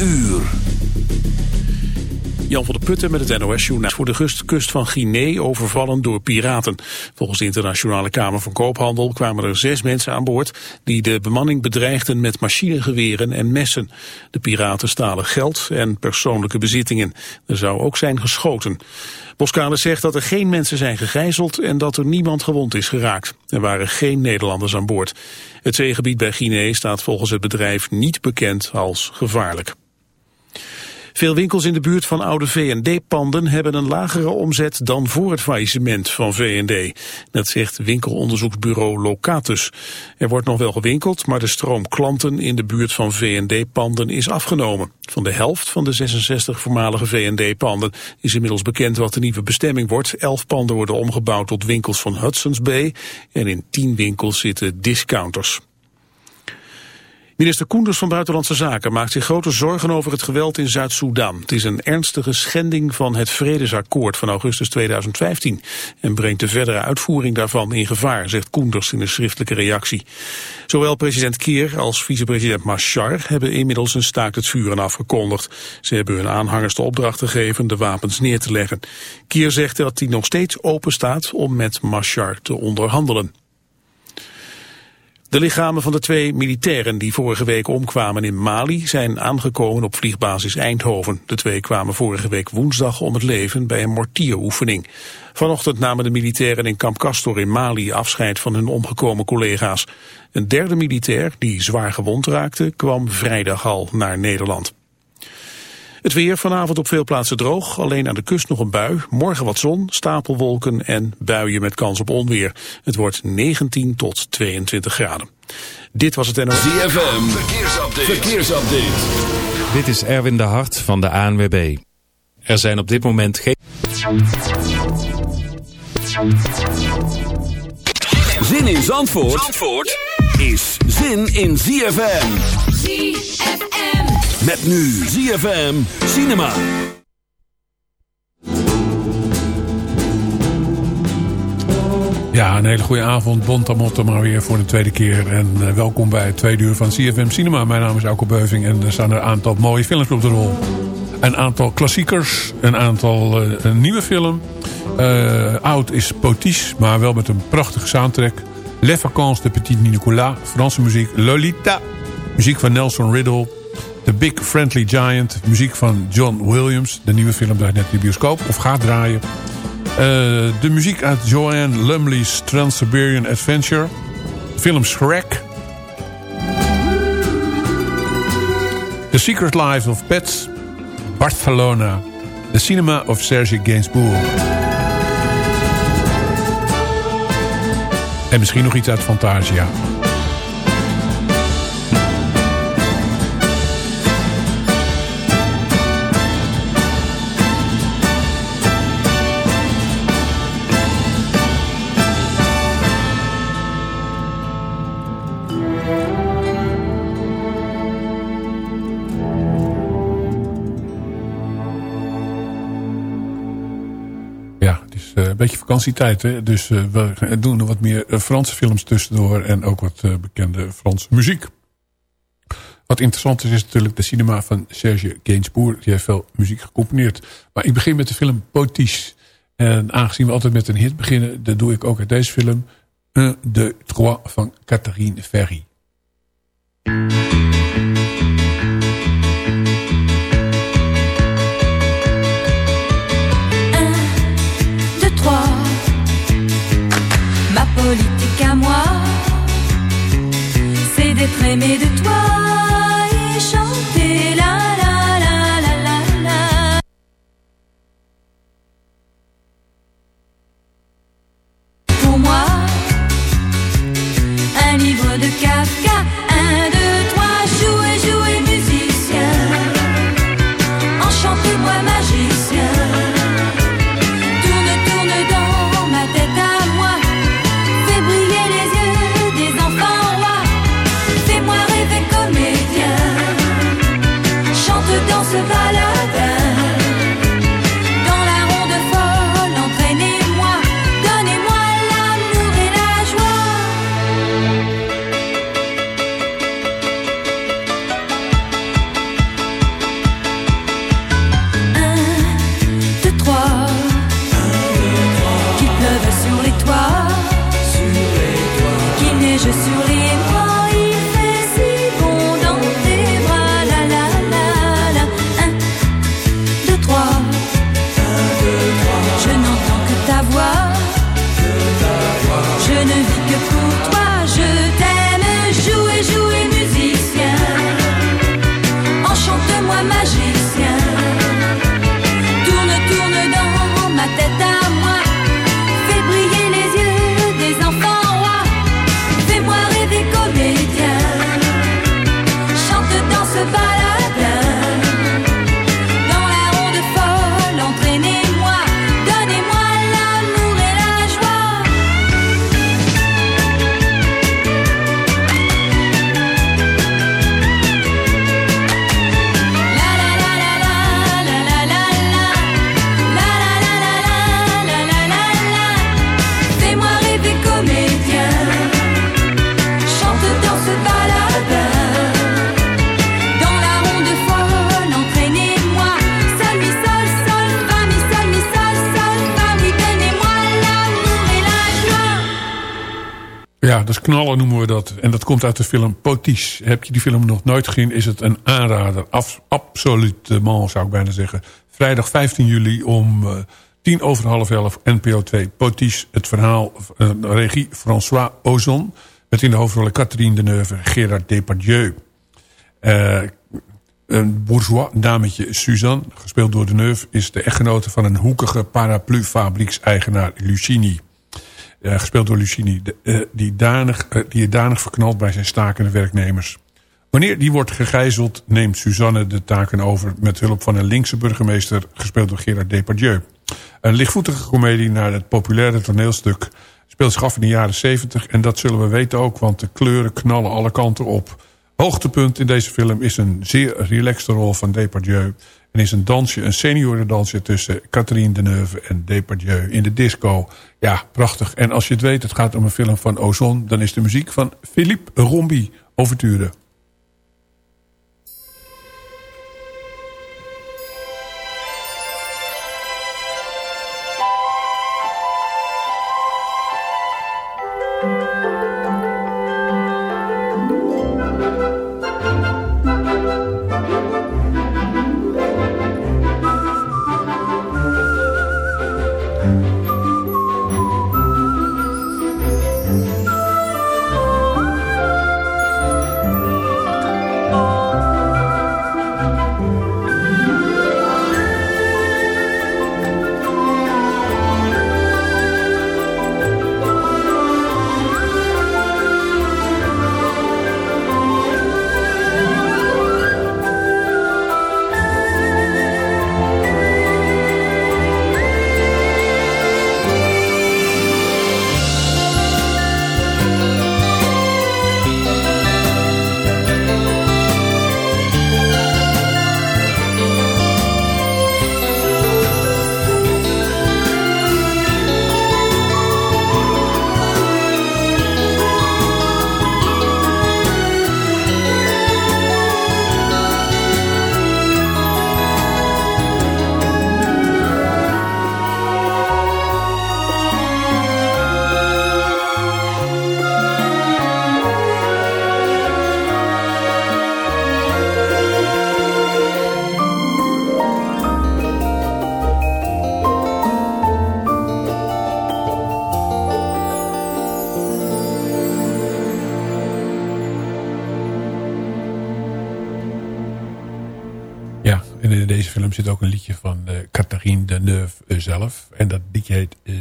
uur. Jan van der Putten met het NOS-journaal voor de kust van Guinea overvallen door piraten. Volgens de Internationale Kamer van Koophandel kwamen er zes mensen aan boord die de bemanning bedreigden met machinegeweren en messen. De piraten stalen geld en persoonlijke bezittingen. Er zou ook zijn geschoten. Boskale zegt dat er geen mensen zijn gegijzeld en dat er niemand gewond is geraakt. Er waren geen Nederlanders aan boord. Het zeegebied bij Guinea staat volgens het bedrijf niet bekend als gevaarlijk. Veel winkels in de buurt van oude V&D-panden hebben een lagere omzet dan voor het faillissement van V&D. Dat zegt winkelonderzoeksbureau Locatus. Er wordt nog wel gewinkeld, maar de stroom klanten in de buurt van V&D-panden is afgenomen. Van de helft van de 66 voormalige V&D-panden is inmiddels bekend wat de nieuwe bestemming wordt. Elf panden worden omgebouwd tot winkels van Hudson's Bay en in tien winkels zitten discounters. Minister Koenders van Buitenlandse Zaken maakt zich grote zorgen over het geweld in Zuid-Soedan. Het is een ernstige schending van het vredesakkoord van augustus 2015 en brengt de verdere uitvoering daarvan in gevaar, zegt Koenders in een schriftelijke reactie. Zowel president Kier als vicepresident Machar hebben inmiddels een staakt het vuren afgekondigd. Ze hebben hun aanhangers de opdracht gegeven de wapens neer te leggen. Kier zegt dat hij nog steeds open staat om met Machar te onderhandelen. De lichamen van de twee militairen die vorige week omkwamen in Mali zijn aangekomen op vliegbasis Eindhoven. De twee kwamen vorige week woensdag om het leven bij een mortieroefening. Vanochtend namen de militairen in Kamp Castor in Mali afscheid van hun omgekomen collega's. Een derde militair, die zwaar gewond raakte, kwam vrijdag al naar Nederland. Het weer vanavond op veel plaatsen droog. Alleen aan de kust nog een bui. Morgen wat zon, stapelwolken en buien met kans op onweer. Het wordt 19 tot 22 graden. Dit was het NOS. ZFM, verkeersupdate. verkeersupdate. Dit is Erwin de Hart van de ANWB. Er zijn op dit moment geen... Zin in Zandvoort, Zandvoort? is zin in ZFM. ZFM. Met nu ZFM Cinema. Ja, een hele goede avond. Bontamotte maar weer voor de tweede keer. En uh, welkom bij het tweede uur van CFM Cinema. Mijn naam is Auke Beuving en er staan een aantal mooie films op de rol. Een aantal klassiekers, een aantal uh, een nieuwe film. Uh, oud is Potiche, maar wel met een prachtige soundtrack. Les Vacances de Petit Nicolas, Franse muziek. Lolita, muziek van Nelson Riddle. The Big Friendly Giant, muziek van John Williams. De nieuwe film draait net in de bioscoop, of gaat draaien. Uh, de muziek uit Joanne Lumley's Trans-Siberian Adventure. Film Shrek. The Secret Lives of Pets. Barcelona. The Cinema of Serge Gainsbourg. En misschien nog iets uit Fantasia. Beetje vakantietijd. Hè? Dus uh, we doen er wat meer uh, Franse films tussendoor. En ook wat uh, bekende Franse muziek. Wat interessant is, is natuurlijk de cinema van Serge Gainsbourg. Die heeft veel muziek gecomponeerd. Maar ik begin met de film Potiche. En aangezien we altijd met een hit beginnen... dat doe ik ook uit deze film. Deux, trois van Catherine Ferry. Dat. En dat komt uit de film Poties. Heb je die film nog nooit gezien, is het een aanrader. Af, absoluut zou ik bijna zeggen. Vrijdag 15 juli om uh, tien over half elf NPO 2. Poties, het verhaal, uh, regie François Ozon. Met in de hoofdrollen Catherine Deneuve, Gerard Depardieu. Uh, een bourgeois dametje Suzanne, gespeeld door Deneuve... is de echtgenote van een hoekige paraplu-fabriekseigenaar Lucini. Uh, gespeeld door Lucini, de, uh, die, danig, uh, die danig verknalt bij zijn stakende werknemers. Wanneer die wordt gegijzeld, neemt Suzanne de taken over... met hulp van een linkse burgemeester, gespeeld door Gerard Depardieu. Een lichtvoetige komedie naar het populaire toneelstuk... speelt zich af in de jaren 70 en dat zullen we weten ook... want de kleuren knallen alle kanten op. Hoogtepunt in deze film is een zeer relaxte rol van Depardieu... en is een dansje, een seniorendansje tussen Catherine Deneuve en Depardieu in de disco... Ja, prachtig. En als je het weet, het gaat om een film van Ozon... dan is de muziek van Philippe Rombi, Overture.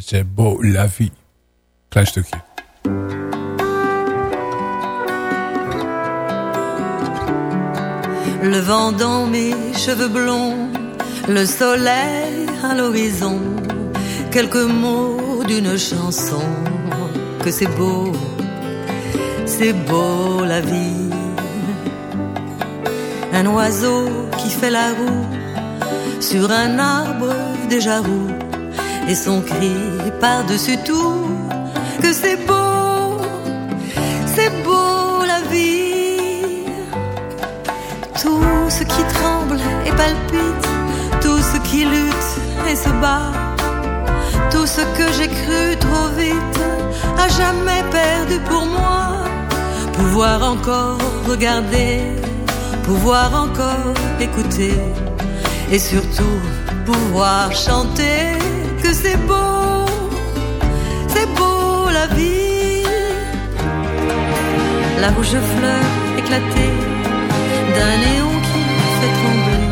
C'est beau la vie. Klein stukje. Le vent dans mes cheveux blonds, le soleil à l'horizon, quelques mots d'une chanson, que c'est beau, c'est beau la vie. Un oiseau qui fait la roue sur un arbre déjà roux et son cri par-dessus tout que c'est beau, c'est beau la vie. Tout ce qui tremble et palpite, tout ce qui lutte et se bat, tout ce que j'ai cru trop vite, a jamais perdu pour moi. Pouvoir encore regarder, pouvoir encore écouter et surtout pouvoir chanter que c'est beau, c'est beau la vie. La rouge fleur éclatée d'un néon qui fait trembler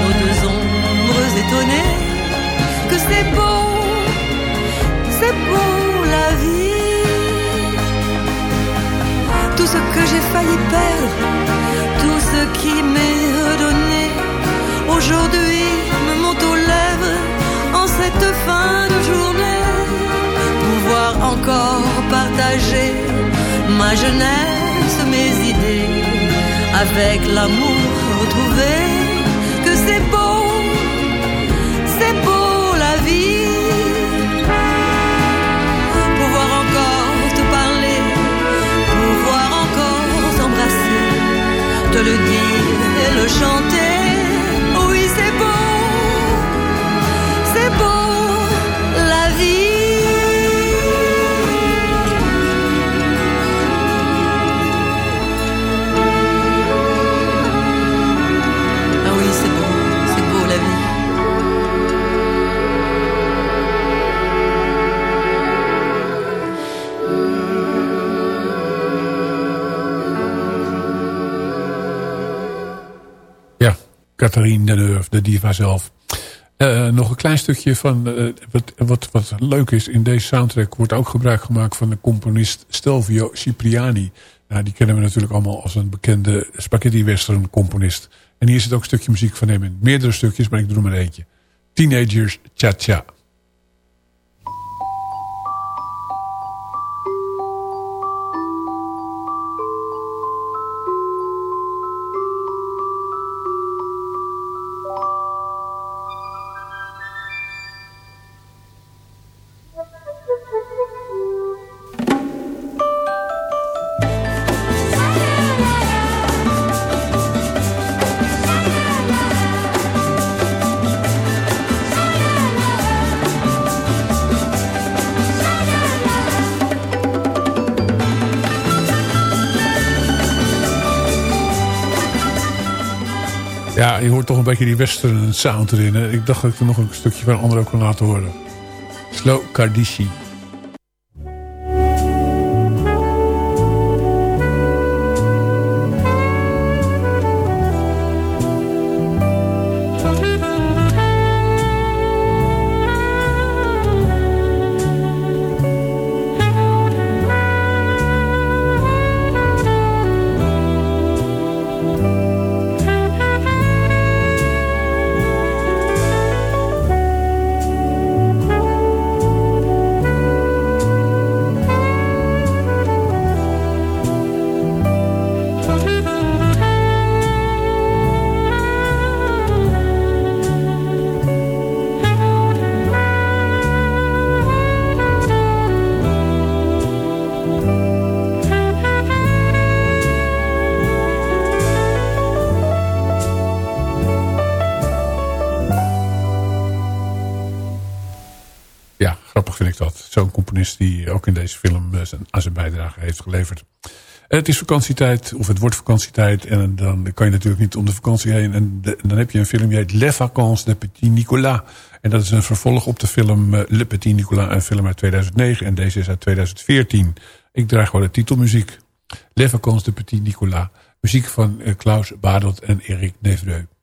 nos deux ombres étonnées que c'est beau, c'est beau la vie. Tout ce que j'ai failli perdre, tout ce qui m'est redonné aujourd'hui me monte cette fin de journée. Pouvoir encore partager ma jeunesse, mes idées, avec l'amour retrouvé, que c'est beau, c'est beau la vie. Pouvoir encore te parler, pouvoir encore s'embrasser, te le dire Catherine Deneuve, de diva zelf. Uh, nog een klein stukje van uh, wat, wat, wat leuk is. In deze soundtrack wordt ook gebruik gemaakt van de componist Stelvio Cipriani. Nou, die kennen we natuurlijk allemaal als een bekende spaghetti western componist. En hier zit ook een stukje muziek van hem in. Meerdere stukjes, maar ik doe er maar eentje. Teenagers Cha-Cha. Ja, een beetje die western sound erin. Ik dacht dat ik er nog een stukje van een ander ook kon laten horen. Slow Kardishi. Deze film zijn, aan zijn bijdrage heeft geleverd. Het is vakantietijd, of het wordt vakantietijd. En dan kan je natuurlijk niet om de vakantie heen. En dan heb je een film die heet Les Vacances de Petit Nicolas. En dat is een vervolg op de film eh, Le Petit Nicolas. Een film uit 2009 en deze is uit 2014. Ik draag gewoon de titelmuziek. Les Vacances de Petit Nicolas. Muziek van eh, Klaus Badelt en Erik Nevreux.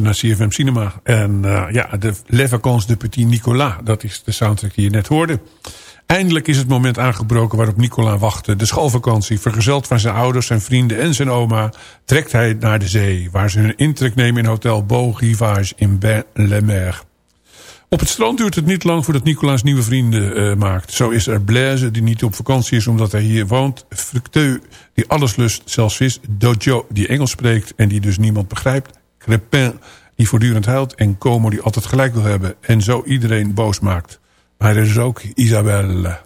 Luistert naar CFM Cinema. En uh, ja, de Les Vacances de Petit Nicolas. Dat is de soundtrack die je net hoorde. Eindelijk is het moment aangebroken waarop Nicolas wachtte. De schoolvakantie, vergezeld van zijn ouders, zijn vrienden en zijn oma... trekt hij naar de zee, waar ze hun intrek nemen in hotel Beau Rivage in Bain-les-Mer. Op het strand duurt het niet lang voordat Nicolaas nieuwe vrienden uh, maakt. Zo is er Blaise, die niet op vakantie is omdat hij hier woont. Fructeux, die alles lust, zelfs vis. Dojo, die Engels spreekt en die dus niemand begrijpt. Crepin, die voortdurend huilt. En Como, die altijd gelijk wil hebben. En zo iedereen boos maakt. Maar er is ook Isabelle.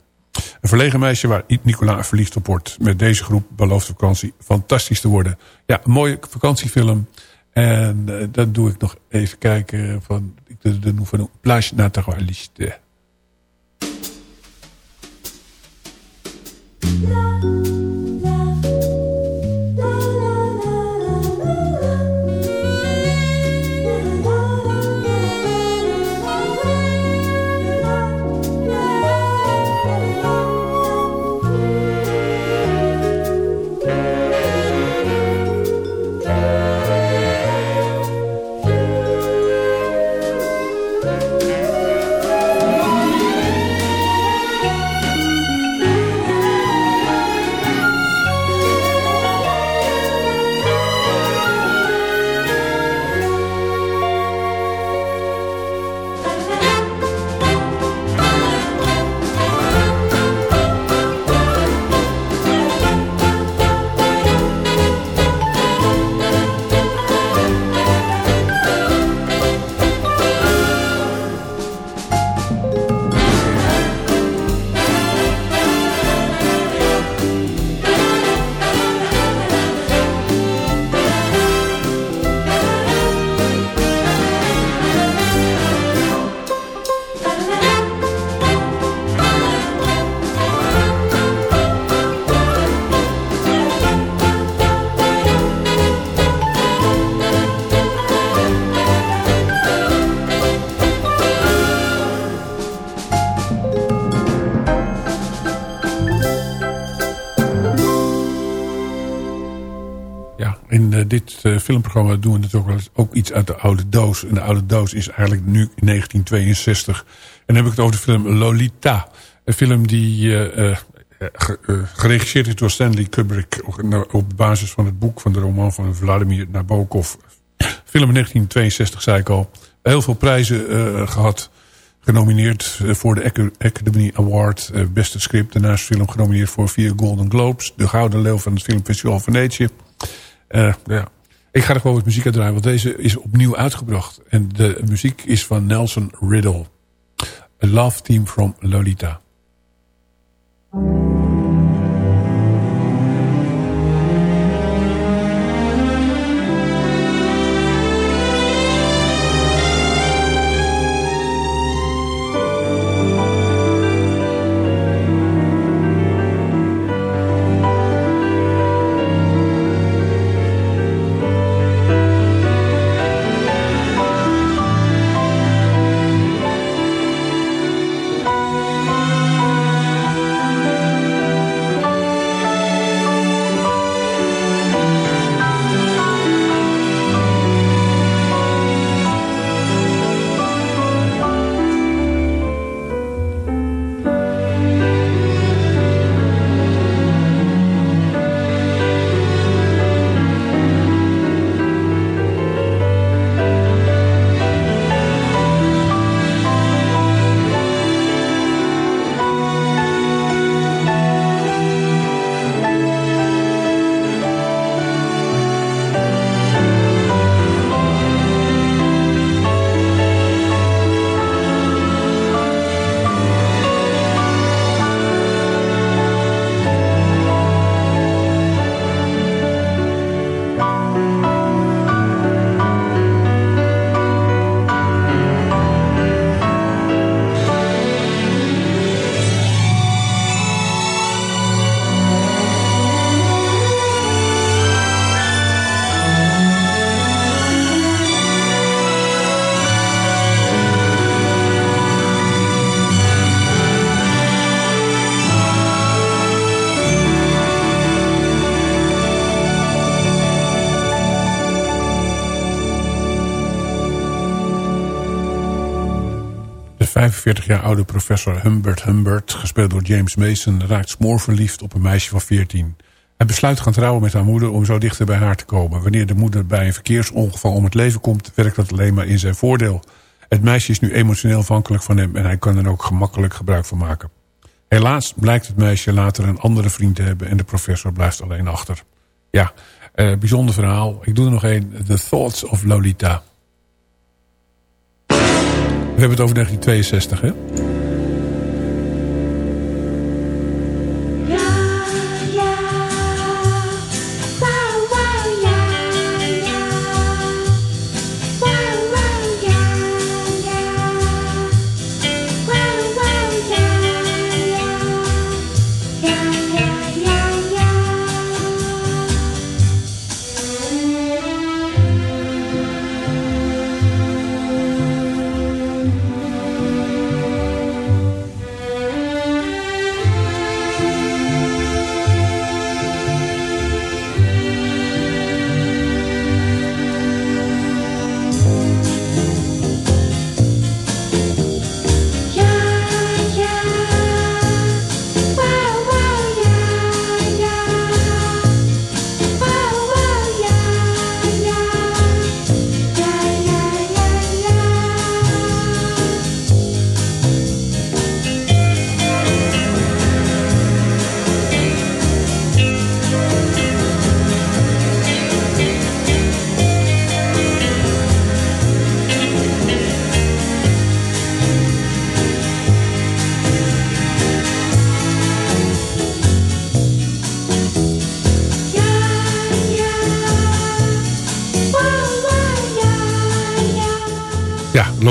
Een verlegen meisje waar Nicolas verliefd op wordt. Met deze groep belooft vakantie fantastisch te worden. Ja, mooie vakantiefilm. En uh, dat doe ik nog even kijken van de, de Nouvelle Plage Naturaliste. dit filmprogramma doen we natuurlijk wel eens ook iets uit de oude doos. En de oude doos is eigenlijk nu in 1962. En dan heb ik het over de film Lolita. Een film die uh, geregisseerd is door Stanley Kubrick... op basis van het boek van de roman van Vladimir Nabokov. Film in 1962, zei ik al. Heel veel prijzen gehad. Genomineerd voor de Academy Award. beste script. Daarnaast film genomineerd voor vier Golden Globes. De Gouden Leeuw van het Filmfestival Venetië. Uh, ja. Ik ga er gewoon wat muziek uit draaien, want deze is opnieuw uitgebracht. En de muziek is van Nelson Riddle. A Love Team from Lolita. 45 jaar oude professor Humbert Humbert, gespeeld door James Mason, raakt smoorverliefd op een meisje van 14. Hij besluit gaan trouwen met haar moeder om zo dichter bij haar te komen. Wanneer de moeder bij een verkeersongeval om het leven komt, werkt dat alleen maar in zijn voordeel. Het meisje is nu emotioneel afhankelijk van hem en hij kan er ook gemakkelijk gebruik van maken. Helaas blijkt het meisje later een andere vriend te hebben en de professor blijft alleen achter. Ja, eh, bijzonder verhaal. Ik doe er nog een. The Thoughts of Lolita. We hebben het over 1962, hè?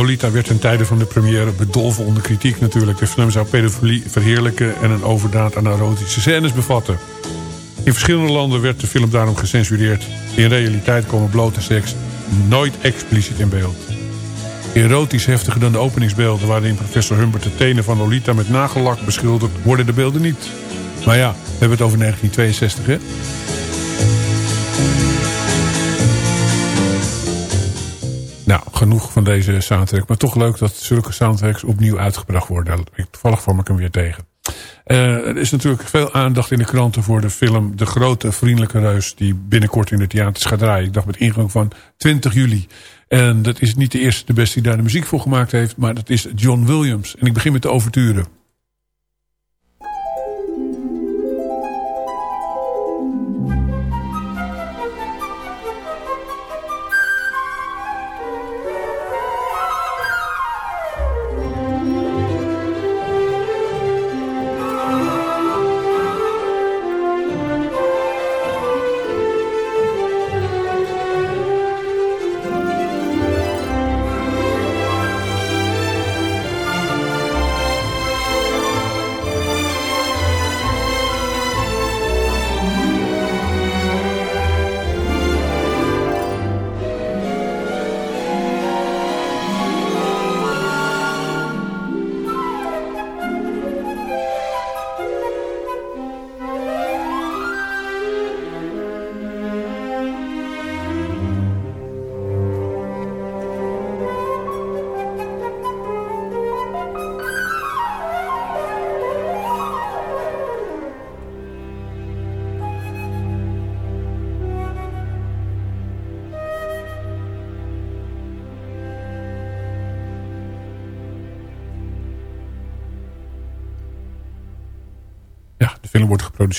Lolita werd ten tijde van de première bedolven onder kritiek natuurlijk. De film zou pedofilie verheerlijken en een overdaad aan erotische scènes bevatten. In verschillende landen werd de film daarom gecensureerd. In realiteit komen blote seks nooit expliciet in beeld. Erotisch heftiger dan de openingsbeelden... waarin professor Humbert de tenen van Lolita met nagellak beschildert... worden de beelden niet. Maar ja, we hebben het over 1962, hè? Genoeg van deze soundtrack. Maar toch leuk dat zulke soundtracks opnieuw uitgebracht worden. Ik, toevallig kwam ik hem weer tegen. Eh, er is natuurlijk veel aandacht in de kranten voor de film... De Grote Vriendelijke Reus... die binnenkort in de theaters gaat draaien. Ik dacht met ingang van 20 juli. En dat is niet de eerste de beste die daar de muziek voor gemaakt heeft... maar dat is John Williams. En ik begin met de overturen.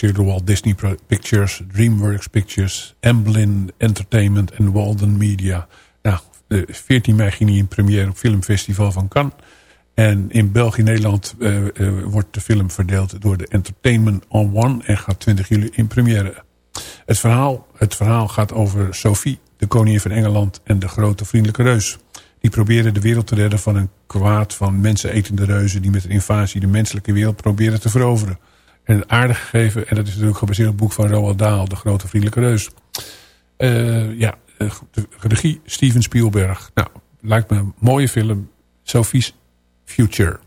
Door Walt Disney Pictures, DreamWorks Pictures, Amblin Entertainment en Walden Media. Nou, de 14 mei ging hij in première op Filmfestival van Cannes. En in België Nederland uh, uh, wordt de film verdeeld door de Entertainment on One en gaat 20 juli in première. Het verhaal, het verhaal gaat over Sophie, de koningin van Engeland en de grote vriendelijke reus. Die proberen de wereld te redden van een kwaad van mensenetende reuzen... die met een invasie de menselijke wereld proberen te veroveren. En aardig gegeven, en dat is natuurlijk gebaseerd op het boek van Roald Dahl... De Grote Vriendelijke Reus. Uh, ja, de regie Steven Spielberg. Nou, lijkt me een mooie film. Sophie's Future.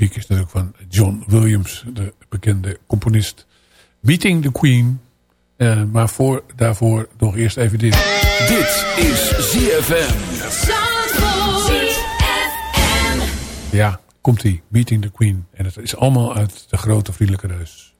Muziek is natuurlijk van John Williams, de bekende componist. Beating the Queen. Uh, maar voor, daarvoor nog eerst even dit. Dit is ZFM. Ja, komt ie. Beating the Queen. En het is allemaal uit de grote vriendelijke reus.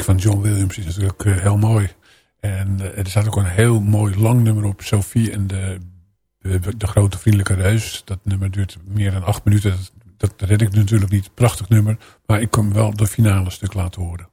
Van John Williams is natuurlijk uh, heel mooi. En uh, er staat ook een heel mooi lang nummer op. Sophie en de, de, de, grote vriendelijke reus. Dat nummer duurt meer dan acht minuten. Dat, dat red ik natuurlijk niet. Prachtig nummer. Maar ik kan wel de finale stuk laten horen.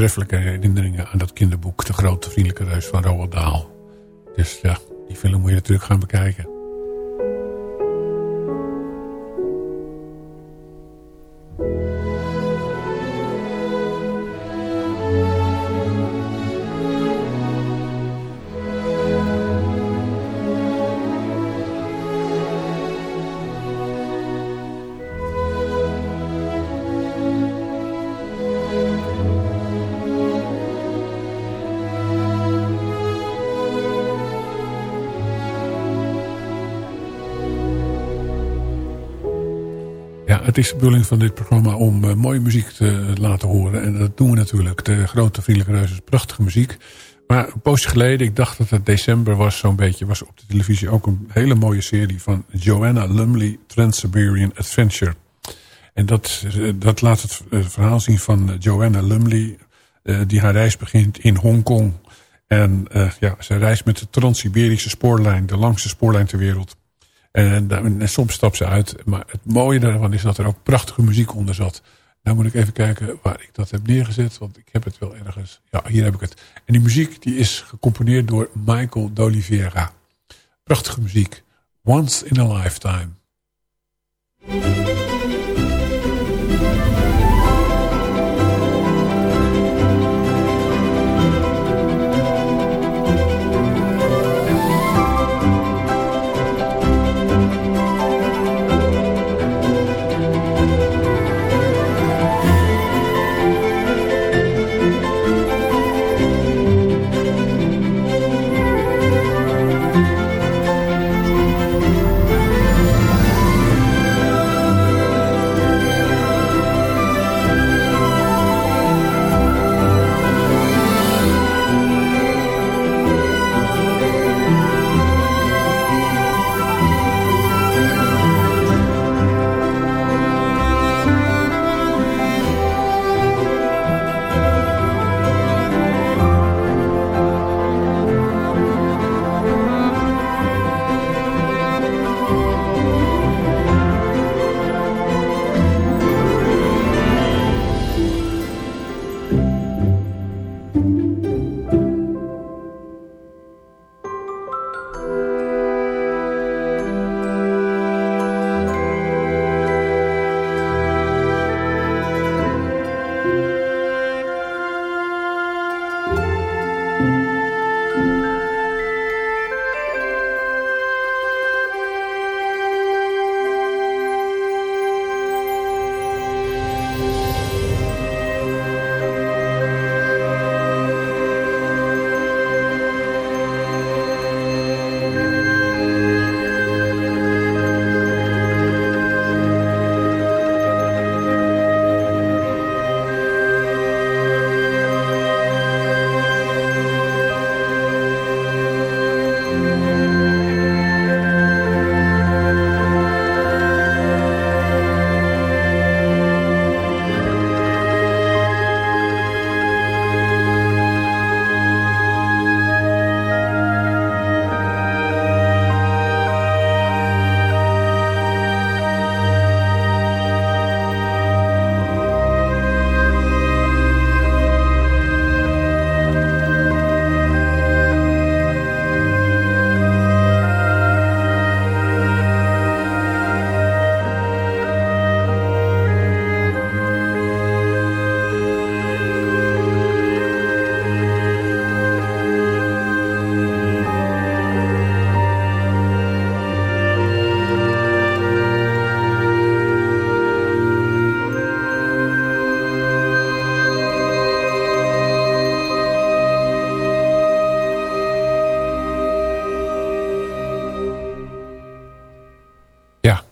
Voortreffelijke herinneringen aan dat kinderboek. De grote vriendelijke reus van Roald Dahl. Dus ja, die film moet je natuurlijk gaan bekijken. Het is de bedoeling van dit programma om uh, mooie muziek te laten horen. En dat doen we natuurlijk. De Grote Vriendelijke Reus is prachtige muziek. Maar een poosje geleden, ik dacht dat het december was zo'n beetje... was op de televisie ook een hele mooie serie van Joanna Lumley... Trans-Siberian Adventure. En dat, eh, dat laat het eh, verhaal zien van Joanna Lumley... Die haar reis begint in Hongkong. En uh, ja, ze reist met de Trans-Siberische spoorlijn... de langste spoorlijn ter wereld. En, en, en, soms stapt ze uit. Maar het mooie daarvan is dat er ook prachtige muziek onder zat... Nou moet ik even kijken waar ik dat heb neergezet. Want ik heb het wel ergens. Ja, hier heb ik het. En die muziek die is gecomponeerd door Michael D'Oliveira. Prachtige muziek. Once in a Lifetime.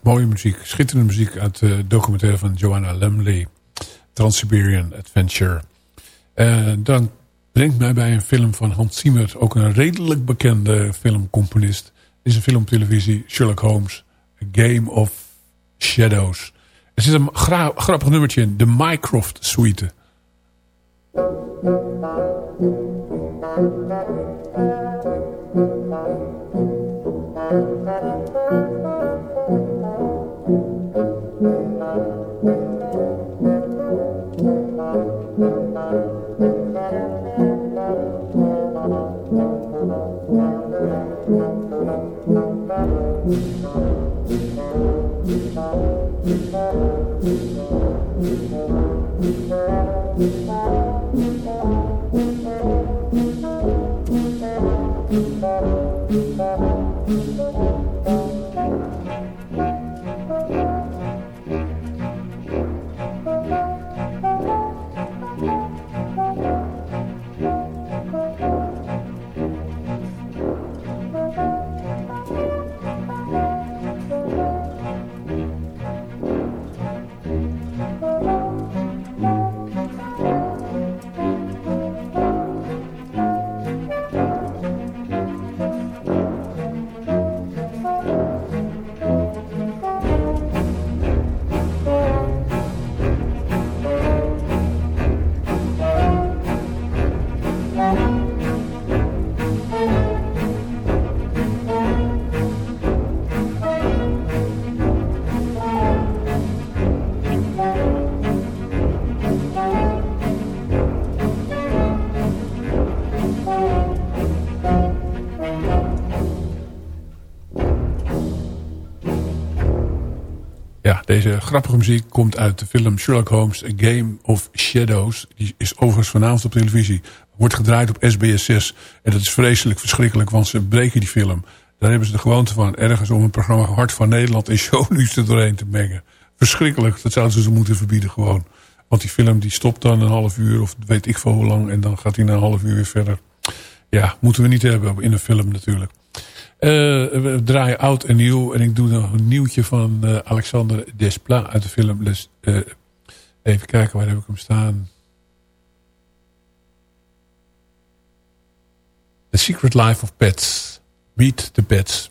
Mooie muziek, schitterende muziek uit de documentaire van Joanna Lumley. Trans-Siberian Adventure. Uh, dan brengt mij bij een film van Hans Zimmer, ook een redelijk bekende filmcomponist. Is een film op televisie, Sherlock Holmes, Game of Shadows. Er zit een grappig nummertje in, de Mycroft Suite. Deze grappige muziek komt uit de film Sherlock Holmes A Game of Shadows. Die is overigens vanavond op televisie. Wordt gedraaid op SBS 6. En dat is vreselijk verschrikkelijk, want ze breken die film. Daar hebben ze de gewoonte van ergens om een programma Hart van Nederland en shownieuws er doorheen te mengen. Verschrikkelijk, dat zouden ze ze moeten verbieden gewoon. Want die film die stopt dan een half uur of weet ik veel hoe lang. En dan gaat hij na een half uur weer verder. Ja, moeten we niet hebben in een film natuurlijk. Uh, we draaien oud en nieuw. En ik doe nog een nieuwtje van uh, Alexander Desplat uit de film. Uh, even kijken, waar heb ik hem staan? The Secret Life of Pets. Meet the Pets.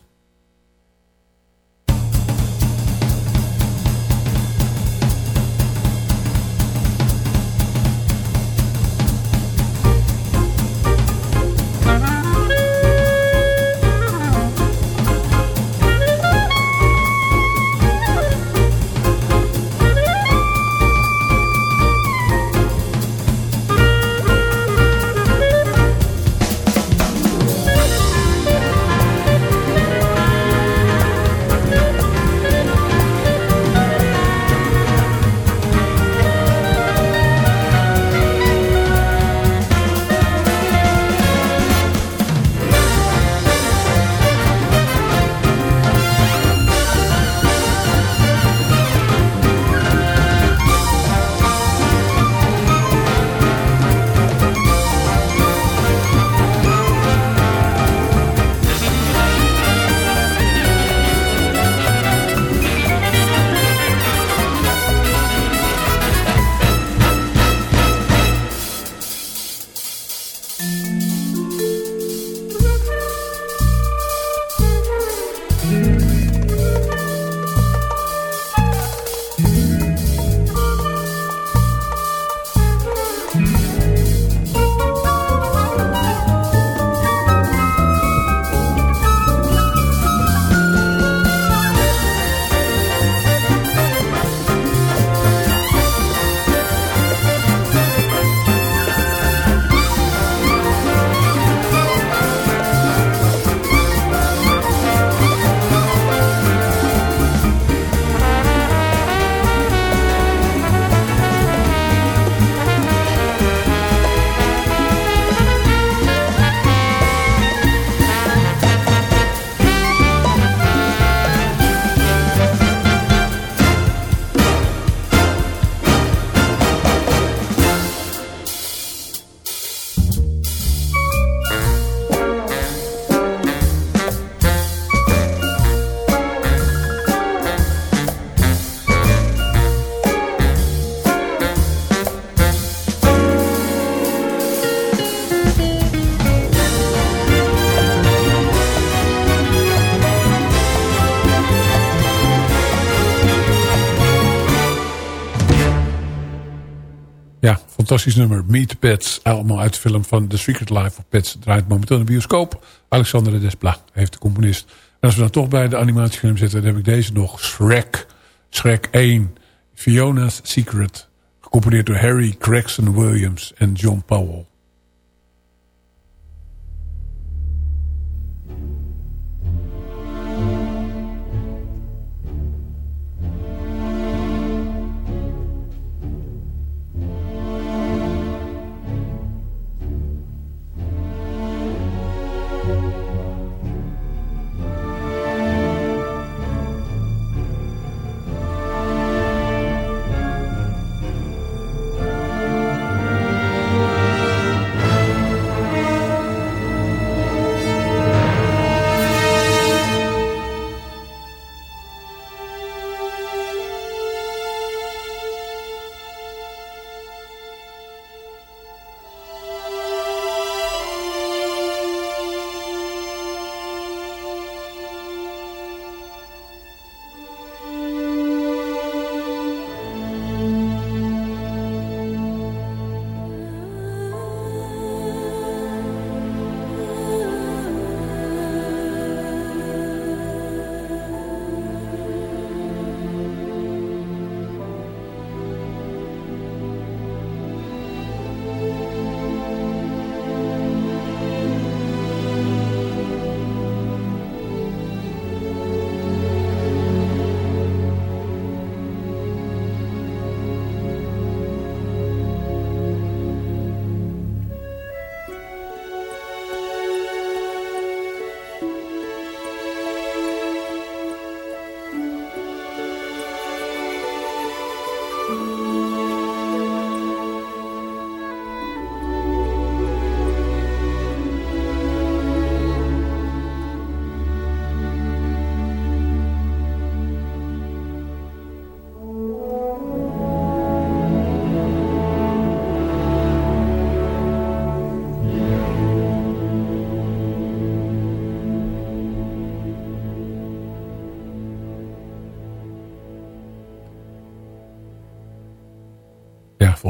Fantastisch nummer. Meet Pets. Allemaal uit de film van The Secret Life of Pets. Draait momenteel in de bioscoop. Alexander de Despla heeft de componist. En als we dan toch bij de animatiefilm zitten... dan heb ik deze nog. Shrek. Shrek 1. Fiona's Secret. Gecomponeerd door Harry Gregson Williams en John Powell.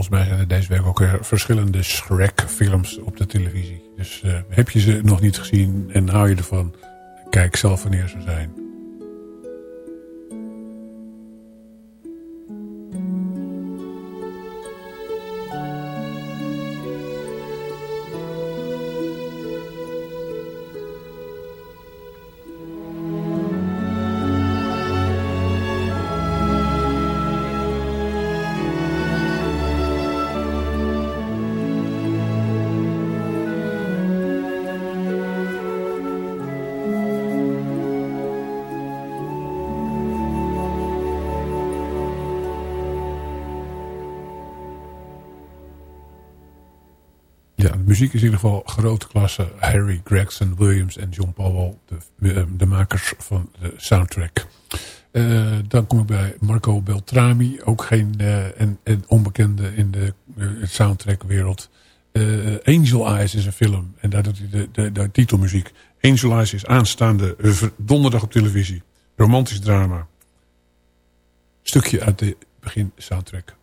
Volgens mij zijn er deze week ook verschillende Shrek-films op de televisie. Dus eh, heb je ze nog niet gezien en hou je ervan, kijk zelf wanneer ze zijn. Muziek is in ieder geval grote klasse. Harry Gregson, Williams en John Powell, de, eh, de makers van de soundtrack. Eh, dan kom ik bij Marco Beltrami, ook geen eh, en, en onbekende in de uh, soundtrackwereld. Angel Eyes is een film en daar doet hij de, de, de titelmuziek. Angel Eyes is aanstaande donderdag op televisie. Romantisch drama. Stukje uit de begin soundtrack.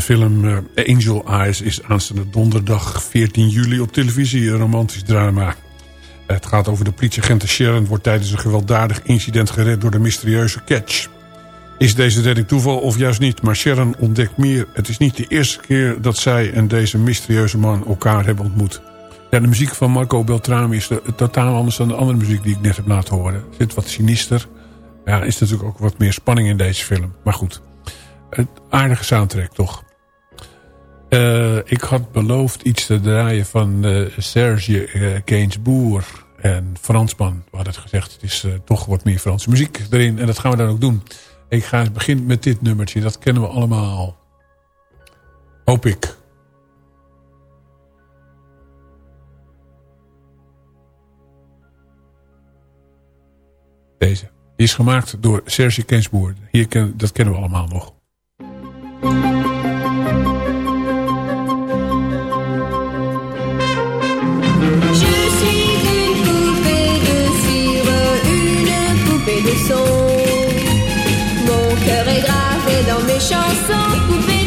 Film uh, Angel Eyes is aanstaande donderdag 14 juli op televisie. Een romantisch drama. Het gaat over de politieagent Sharon wordt tijdens een gewelddadig incident gered door de mysterieuze Catch. Is deze redding toeval of juist niet? Maar Sharon ontdekt meer. Het is niet de eerste keer dat zij en deze mysterieuze man elkaar hebben ontmoet. Ja, de muziek van Marco Beltrami is totaal anders dan de andere muziek die ik net heb laten horen. Er zit wat sinister. Ja, is natuurlijk ook wat meer spanning in deze film. Maar goed, aardige soundtrack toch. Uh, ik had beloofd iets te draaien van uh, Serge uh, Gainsbourg en Fransman. We hadden het gezegd, het is toch wat meer Franse muziek erin. En dat gaan we dan ook doen. Ik ga beginnen met dit nummertje. Dat kennen we allemaal. Hoop ik. Deze. Die is gemaakt door Serge Gainsbourg. Hier dat kennen we allemaal nog.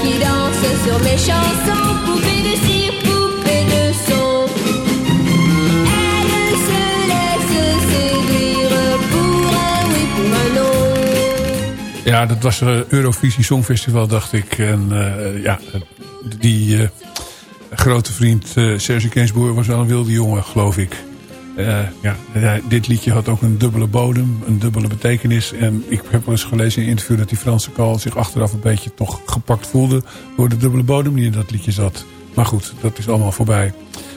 qui dansent sur mes chansons, poupées de cire, poupées de son. Elles se laissent séduire pour un oui, pour un non. Ja, dat was uh, Eurovisie Songfestival, dacht ik. En uh, ja, die uh, grote vriend Serge Gainsbourg was wel een wilde jongen, geloof ik. Ja, dit liedje had ook een dubbele bodem, een dubbele betekenis. En ik heb wel eens gelezen in een interview dat die Franse Kal zich achteraf een beetje toch gepakt voelde door de dubbele bodem die in dat liedje zat. Maar goed, dat is allemaal voorbij.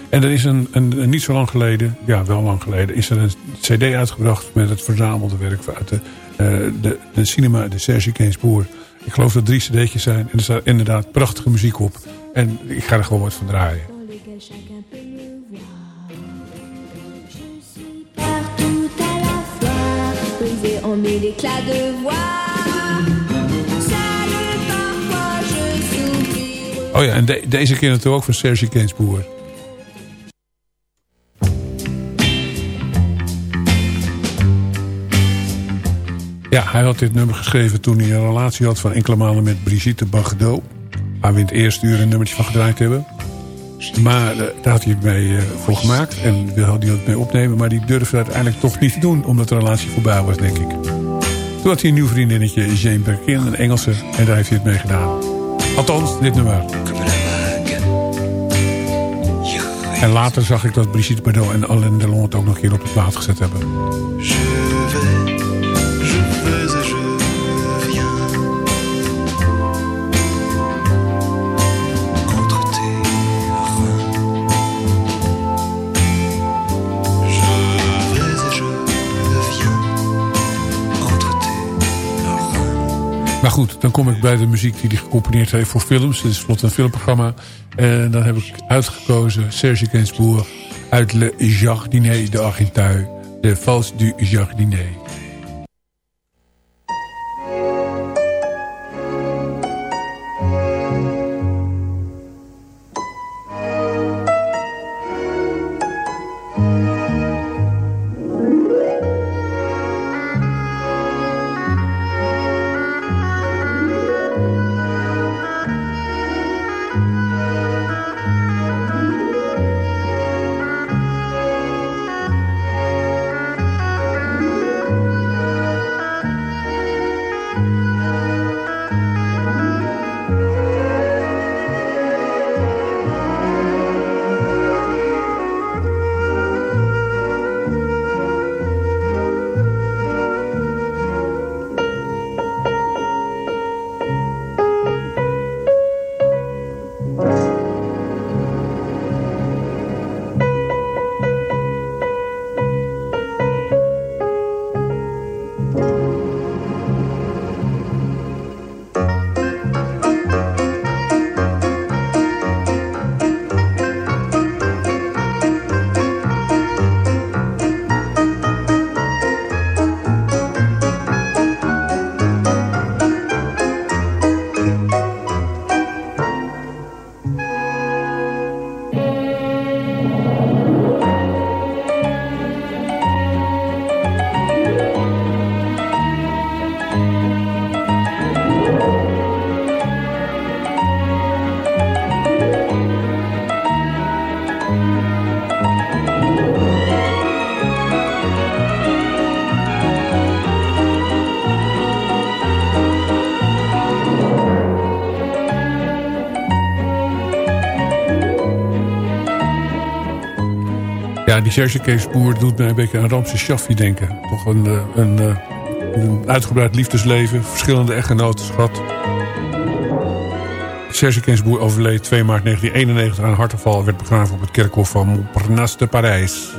En er is een, een, niet zo lang geleden, ja wel lang geleden, is er een cd uitgebracht met het verzamelde werk uit de, uh, de, de cinema, de Serge Gainsbourg. Ik geloof dat drie cd'tjes zijn en er staat inderdaad prachtige muziek op. En ik ga er gewoon wat van draaien. De voix. Oh ja, en de- deze keer natuurlijk ook van Serge Gainsbourg. Ja, hij had dit nummer geschreven toen hij een relatie had van enkele maanden met Brigitte Bardot. Waar we in het eerste uur een nummertje van gedraaid hebben. Maar eh, daar had hij het mee eh, voor gemaakt en wilde hij het mee opnemen. Maar die durfde uiteindelijk toch niet te doen, omdat de relatie voorbij was, denk ik. Toen had hij een nieuw vriendinnetje, Jane Birkin, een Engelse. En daar heeft hij het mee gedaan. Althans, dit nummer. En later zag ik dat Brigitte Bardot en Alain Delon het ook nog een keer op de plaat gezet hebben. Maar goed, dan kom ik bij de muziek die hij gecomponeerd heeft voor films. Dit is vlot een filmprogramma. En dan heb ik uitgekozen Serge Gainsbourg uit Le Jardinet de Argenteuil. De Vals du Jardinet. Ja, die Gainsbourg doet mij een beetje aan Ramses Shaffi denken. Toch een, eh, eh, een uitgebreid liefdesleven, verschillende echtgenoten gehad. Serge Gainsbourg overleed 2 maart 1991 aan een hartaanval... en werd begraven op het kerkhof van Montparnasse te Parijs.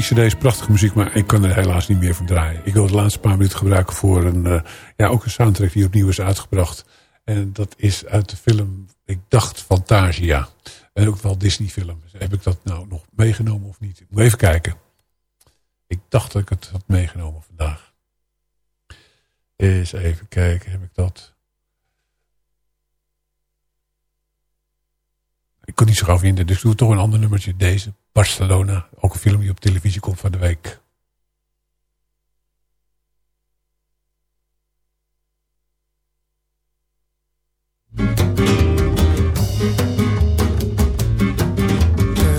Drie cd's, prachtige muziek, maar ik kan er helaas niet meer van draaien. Ik wil de laatste paar minuten gebruiken voor een, eh, ja, ook een soundtrack die opnieuw is uitgebracht. En dat is uit de film, ik dacht Fantasia. En ook wel Disney film. Heb ik dat nou nog meegenomen of niet? Ik moet even kijken. Ik dacht dat ik het had meegenomen vandaag. Eens even kijken, heb ik dat... Ik kon niet zo gauw vinden, dus ik doe toch een ander nummertje. Deze, Barcelona. Ook een film die op televisie komt van de week.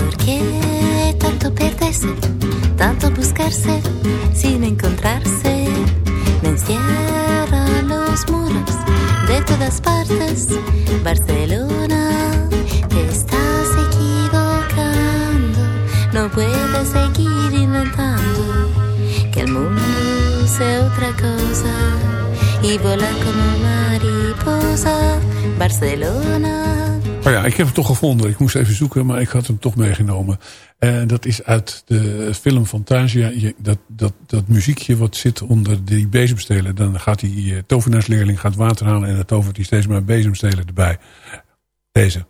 Porque tanto perderse, tanto buscarse, sin encontrarse, me encierran los muros de todas partes. Barcelona, otra cosa y volar como mariposa. Barcelona. Oh ja, ik heb hem toch gevonden. Ik moest even zoeken, maar ik had hem toch meegenomen. En dat is uit de film Fantasia. Dat, dat, dat muziekje wat zit onder die bezemstelen. Dan gaat die eh, tovenaarsleerling gaat water halen... en dan tovert hij steeds maar bezemstelen erbij. Deze.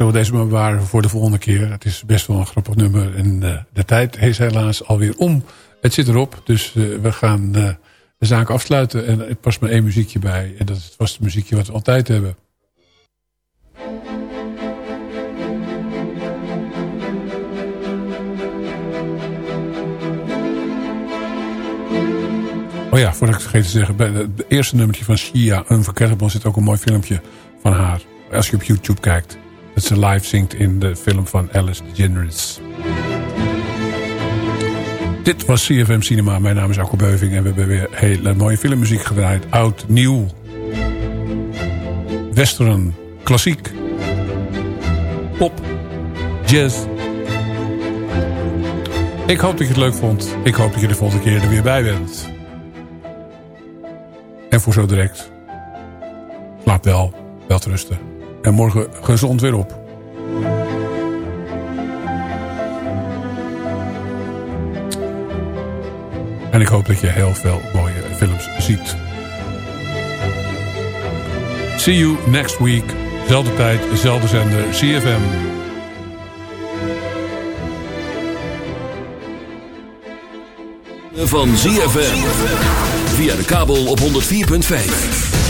Zullen deze maar bewaren voor de volgende keer. Het is best wel een grappig nummer. En eh, de tijd is helaas alweer om. Het zit erop, dus eh, we gaan eh, de zaak afsluiten. En er past maar één muziekje bij. En dat is het muziekje wat we altijd hebben. Oh ja, voordat ik het vergeet te zeggen. Bij het eerste nummertje van Shia, Unforgettable, zit ook een mooi filmpje van haar. Als je op YouTube kijkt. Dat ze live zingt in de film van Alice DeGeneres. Dit was CFM Cinema. Mijn naam is Akko Beuving. En we hebben weer hele mooie filmmuziek gedraaid. Oud, nieuw. Western, klassiek. Pop, jazz. Ik hoop dat je het leuk vond. Ik hoop dat je de volgende keer er weer bij bent. En voor zo direct. Slaap wel, wel te rusten. En morgen gezond weer op. En ik hoop dat je heel veel mooie films ziet. See you next week. Zelfde tijd, zelfde zender, CFM. Van ZFM. Via de kabel op 104.5.